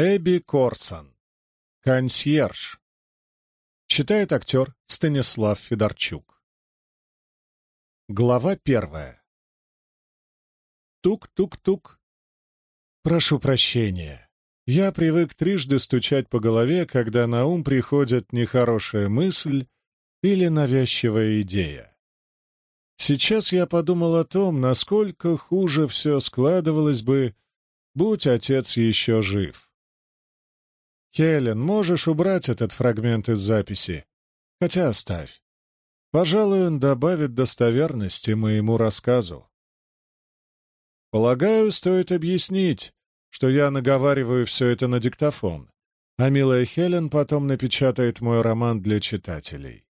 Эбби Корсон. Консьерж. Читает актер Станислав Федорчук. Глава первая. Тук-тук-тук. Прошу прощения. Я привык трижды стучать по голове, когда на ум приходит нехорошая мысль или навязчивая идея. Сейчас я подумал о том, насколько хуже все складывалось бы, будь отец еще жив. Хелен, можешь убрать этот фрагмент из записи? Хотя оставь. Пожалуй, он добавит достоверности моему рассказу. Полагаю, стоит объяснить, что я наговариваю все это на диктофон, а милая Хелен потом напечатает мой роман для читателей.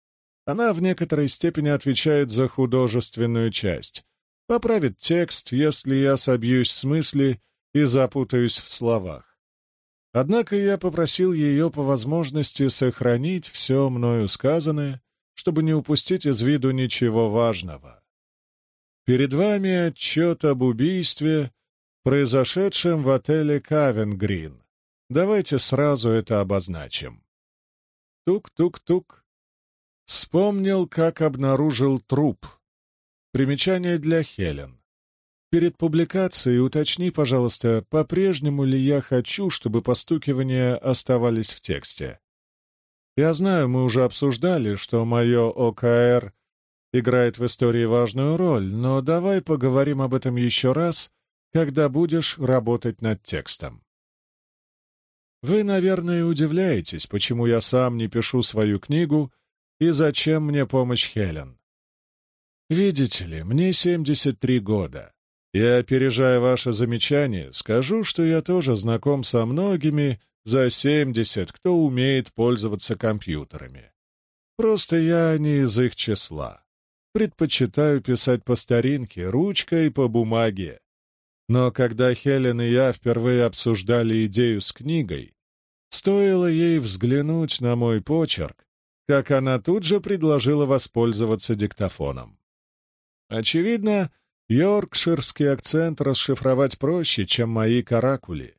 Она в некоторой степени отвечает за художественную часть, поправит текст, если я собьюсь с мысли и запутаюсь в словах. Однако я попросил ее по возможности сохранить все мною сказанное, чтобы не упустить из виду ничего важного. Перед вами отчет об убийстве, произошедшем в отеле Кавенгрин. Давайте сразу это обозначим. Тук-тук-тук. Вспомнил, как обнаружил труп. Примечание для Хелен. Перед публикацией уточни, пожалуйста, по-прежнему ли я хочу, чтобы постукивания оставались в тексте. Я знаю, мы уже обсуждали, что мое ОКР играет в истории важную роль, но давай поговорим об этом еще раз, когда будешь работать над текстом. Вы, наверное, удивляетесь, почему я сам не пишу свою книгу и зачем мне помощь Хелен. Видите ли, мне 73 года. Я, опережая ваше замечание, скажу, что я тоже знаком со многими за 70, кто умеет пользоваться компьютерами. Просто я не из их числа. Предпочитаю писать по старинке, ручкой по бумаге. Но когда Хелен и я впервые обсуждали идею с книгой, стоило ей взглянуть на мой почерк, как она тут же предложила воспользоваться диктофоном. Очевидно, Йоркширский акцент расшифровать проще, чем мои каракули.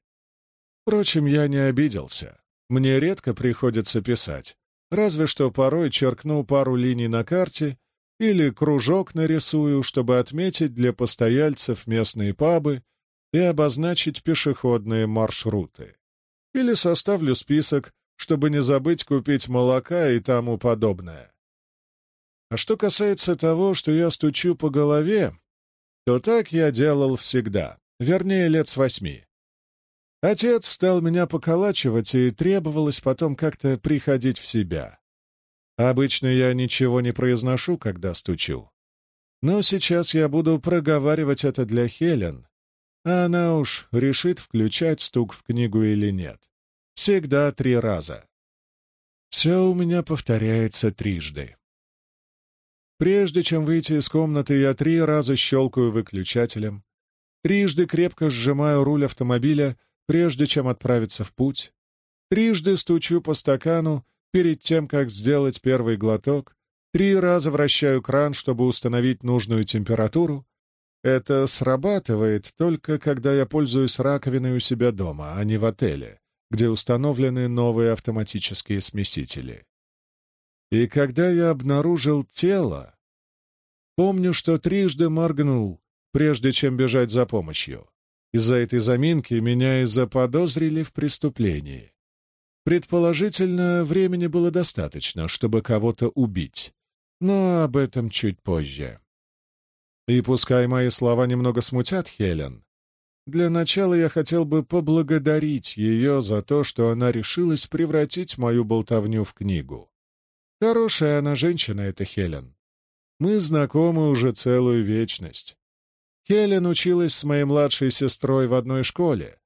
Впрочем, я не обиделся. Мне редко приходится писать, разве что порой черкну пару линий на карте или кружок нарисую, чтобы отметить для постояльцев местные пабы и обозначить пешеходные маршруты. Или составлю список, чтобы не забыть купить молока и тому подобное. А что касается того, что я стучу по голове, то так я делал всегда, вернее, лет с восьми. Отец стал меня поколачивать, и требовалось потом как-то приходить в себя. Обычно я ничего не произношу, когда стучу. Но сейчас я буду проговаривать это для Хелен, а она уж решит, включать стук в книгу или нет. Всегда три раза. Все у меня повторяется трижды. Прежде чем выйти из комнаты, я три раза щелкаю выключателем, трижды крепко сжимаю руль автомобиля, прежде чем отправиться в путь, трижды стучу по стакану перед тем, как сделать первый глоток, три раза вращаю кран, чтобы установить нужную температуру. Это срабатывает только когда я пользуюсь раковиной у себя дома, а не в отеле, где установлены новые автоматические смесители. И когда я обнаружил тело, помню, что трижды моргнул, прежде чем бежать за помощью. Из-за этой заминки меня и заподозрили в преступлении. Предположительно, времени было достаточно, чтобы кого-то убить, но об этом чуть позже. И пускай мои слова немного смутят Хелен, для начала я хотел бы поблагодарить ее за то, что она решилась превратить мою болтовню в книгу. Хорошая она женщина, эта Хелен. Мы знакомы уже целую вечность. Хелен училась с моей младшей сестрой в одной школе,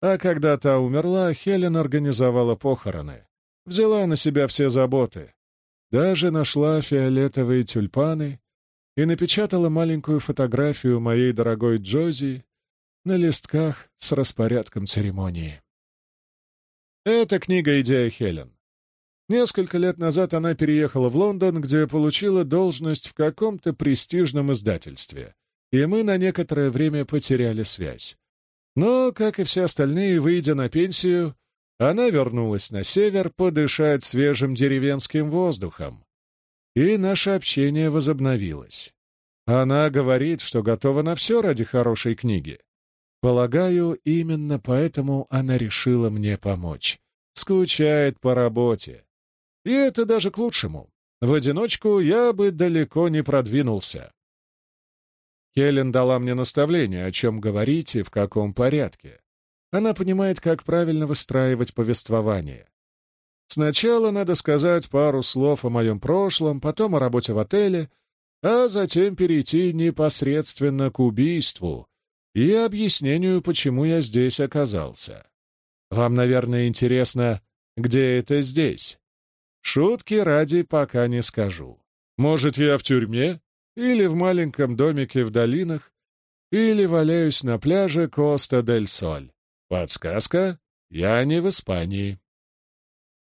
а когда та умерла, Хелен организовала похороны, взяла на себя все заботы, даже нашла фиолетовые тюльпаны и напечатала маленькую фотографию моей дорогой Джози на листках с распорядком церемонии. Это книга «Идея Хелен». Несколько лет назад она переехала в Лондон, где получила должность в каком-то престижном издательстве, и мы на некоторое время потеряли связь. Но, как и все остальные, выйдя на пенсию, Она вернулась на север подышать свежим деревенским воздухом. И наше общение возобновилось. Она говорит, что готова на все ради хорошей книги. Полагаю, именно поэтому она решила мне помочь. Скучает по работе. И это даже к лучшему. В одиночку я бы далеко не продвинулся. Хелен дала мне наставление, о чем говорить и в каком порядке. Она понимает, как правильно выстраивать повествование. Сначала надо сказать пару слов о моем прошлом, потом о работе в отеле, а затем перейти непосредственно к убийству и объяснению, почему я здесь оказался. Вам, наверное, интересно, где это здесь? Шутки ради пока не скажу. Может, я в тюрьме? Или в маленьком домике в долинах? Или валяюсь на пляже Коста-дель-Соль? Подсказка — я не в Испании.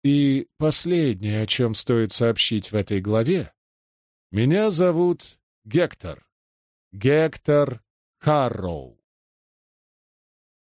И последнее, о чем стоит сообщить в этой главе. Меня зовут Гектор. Гектор Харроу.